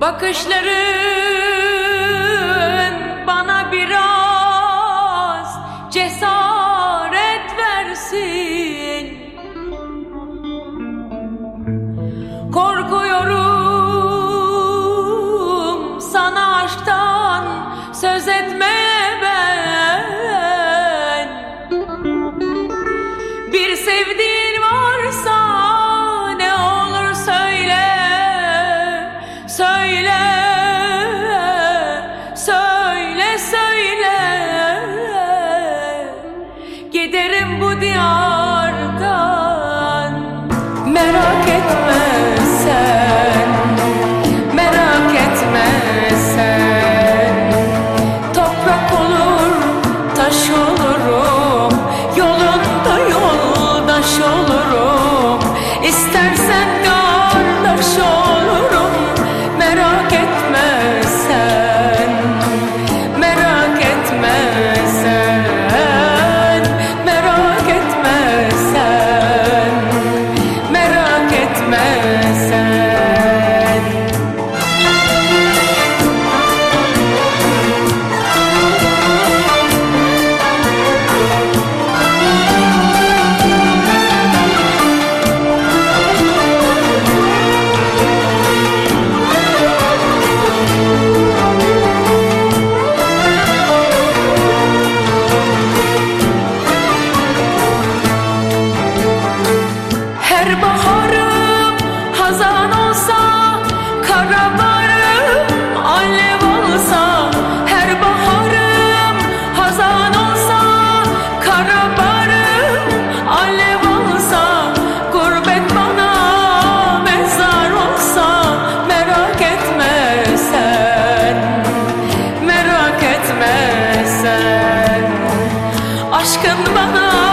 Bakışların bana biraz cesaret Korkuyorum sana aşktan söz etme ben. Bir sevdiğin varsa ne olur söyle Söyle, söyle, söyle. Giderim bu diyar I'm sure. Karabarım alev olsa her baharım hazan olsa Karabarım alev olsa gurbet bana mezar olsa Merak etme merak etme Aşkın bana